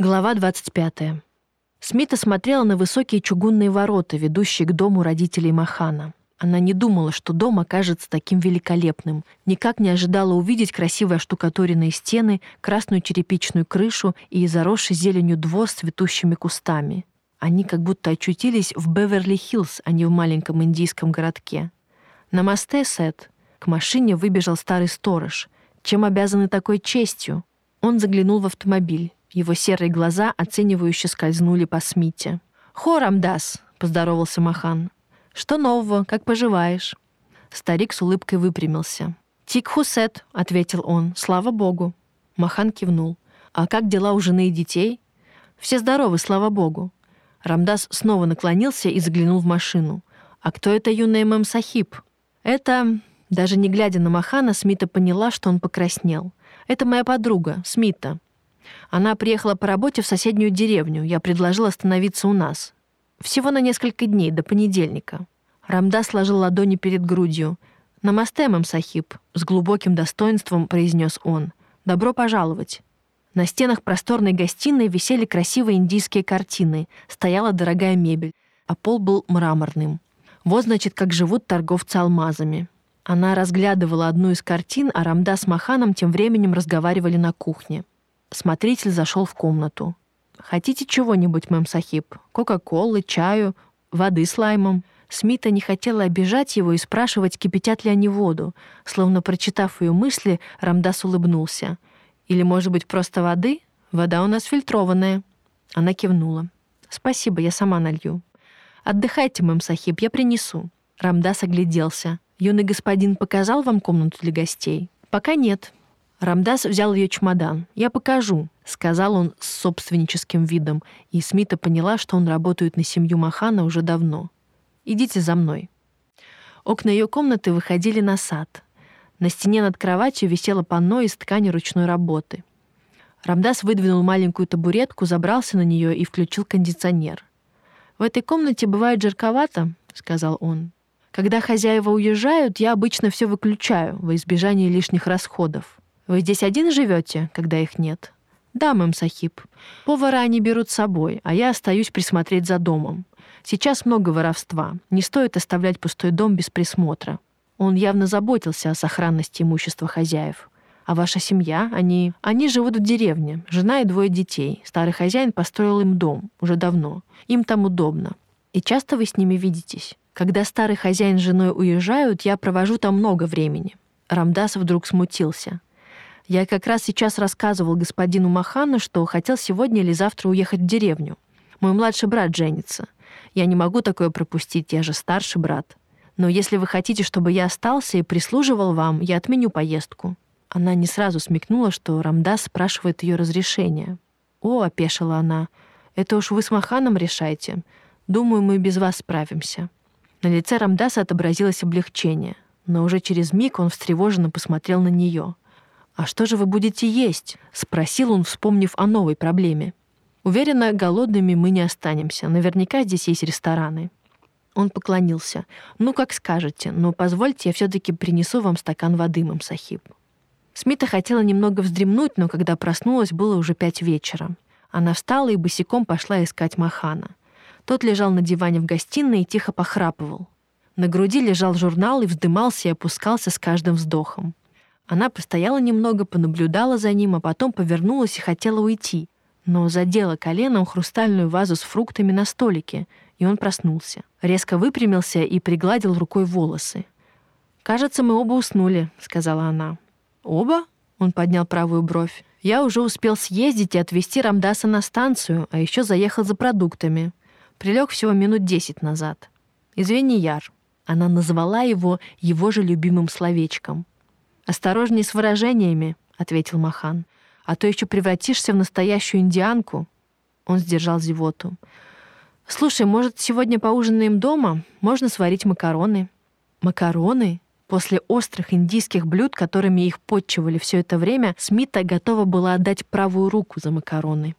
Глава 25. Смита смотрела на высокие чугунные ворота, ведущие к дому родителей Махана. Она не думала, что дом окажется таким великолепным, никак не ожидала увидеть красивые оштукатуренные стены, красную черепичную крышу и заросший зеленью двор с цветущими кустами. Они как будто очутились в Беверли-Хиллз, а не в маленьком индийском городке. «Намасте, Сет!» К машине выбежал старый сторож. «Чем обязаны такой честью?» Он заглянул в автомобиль. Его серые глаза оценивающе скользнули по Смите. «Хорам дас!» — поздоровался Махан. «Что нового? Как поживаешь?» Старик с улыбкой выпрямился. «Тик Хусет», — ответил он, — «слава богу». Махан кивнул. «А как дела у жены и детей?» «Все здоровы, слава богу». Рамдас снова наклонился и заглянул в машину. «А кто это юный мэм Сахиб?» «Это...» Даже не глядя на Махана, Смита поняла, что он покраснел. «Это моя подруга, Смита. Она приехала по работе в соседнюю деревню. Я предложил остановиться у нас. Всего на несколько дней, до понедельника. Рамда сложил ладони перед грудью. «Намасте, мэм Сахиб», — с глубоким достоинством произнес он. «Добро пожаловать». На стенах просторной гостиной висели красивые индийские картины, стояла дорогая мебель, а пол был мраморным. Вот, значит, как живут торговцы алмазами. Она разглядывала одну из картин, а Рамда с Маханом тем временем разговаривали на кухне. Смотритель зашел в комнату. «Хотите чего-нибудь, мэм Сахиб? Кока-колы, чаю, воды с лаймом?» Смита не хотела обижать его и спрашивать, кипятят ли они воду. Словно прочитав ее мысли, Рамдас улыбнулся. «Или, может быть, просто воды? Вода у нас фильтрованная». Она кивнула. «Спасибо, я сама налью». «Отдыхайте, мэм Сахиб, я принесу». Рамдас огляделся. «Юный господин показал вам комнату для гостей?» «Пока нет. Рамдас взял ее чемодан. «Я покажу», — сказал он с собственническим видом, и Смита поняла, что он работает на семью Махана уже давно. «Идите за мной». Окна ее комнаты выходили на сад. На стене над кроватью висело панно из ткани ручной работы. Рамдас выдвинул маленькую табуретку, забрался на нее и включил кондиционер. «В этой комнате бывает жарковато», — сказал он. «Когда хозяева уезжают, я обычно все выключаю во избежание лишних расходов. Вы здесь один живете, когда их нет? Да, мэм Сахиб. Повара они берут с собой, а я остаюсь присмотреть за домом. Сейчас много воровства. Не стоит оставлять пустой дом без присмотра. Он явно заботился о сохранности имущества хозяев. А ваша семья, они... Они живут в деревне, жена и двое детей. Старый хозяин построил им дом уже давно. Им там удобно. И часто вы с ними видитесь? Когда старый хозяин с женой уезжают, я провожу там много времени. Рамдас вдруг смутился. Я как раз сейчас рассказывал господину Махану, что хотел сегодня или завтра уехать в деревню. Мой младший брат женится. Я не могу такое пропустить, я же старший брат. Но если вы хотите, чтобы я остался и прислуживал вам, я отменю поездку». Она не сразу смекнула, что Рамдас спрашивает ее разрешения. «О», — опешила она, — «это уж вы с Маханом решайте. Думаю, мы без вас справимся». На лице Рамдаса отобразилось облегчение, но уже через миг он встревоженно посмотрел на нее. «А что же вы будете есть?» — спросил он, вспомнив о новой проблеме. «Уверена, голодными мы не останемся. Наверняка здесь есть рестораны». Он поклонился. «Ну, как скажете, но позвольте, я все-таки принесу вам стакан воды, мам Сахиб». Смита хотела немного вздремнуть, но когда проснулась, было уже пять вечера. Она встала и босиком пошла искать Махана. Тот лежал на диване в гостиной и тихо похрапывал. На груди лежал журнал и вздымался и опускался с каждым вздохом. Она постояла немного, понаблюдала за ним, а потом повернулась и хотела уйти, но задела коленом хрустальную вазу с фруктами на столике, и он проснулся. Резко выпрямился и пригладил рукой волосы. «Кажется, мы оба уснули», — сказала она. «Оба?» — он поднял правую бровь. «Я уже успел съездить и отвезти Рамдаса на станцию, а еще заехал за продуктами. Прилег всего минут десять назад. Извини, Яр». Она назвала его его же любимым словечком. «Осторожней с выражениями», — ответил Махан. «А то еще превратишься в настоящую индианку». Он сдержал зевоту. «Слушай, может, сегодня поужинаем дома? Можно сварить макароны». «Макароны?» После острых индийских блюд, которыми их подчивали все это время, Смита готова была отдать правую руку за макароны.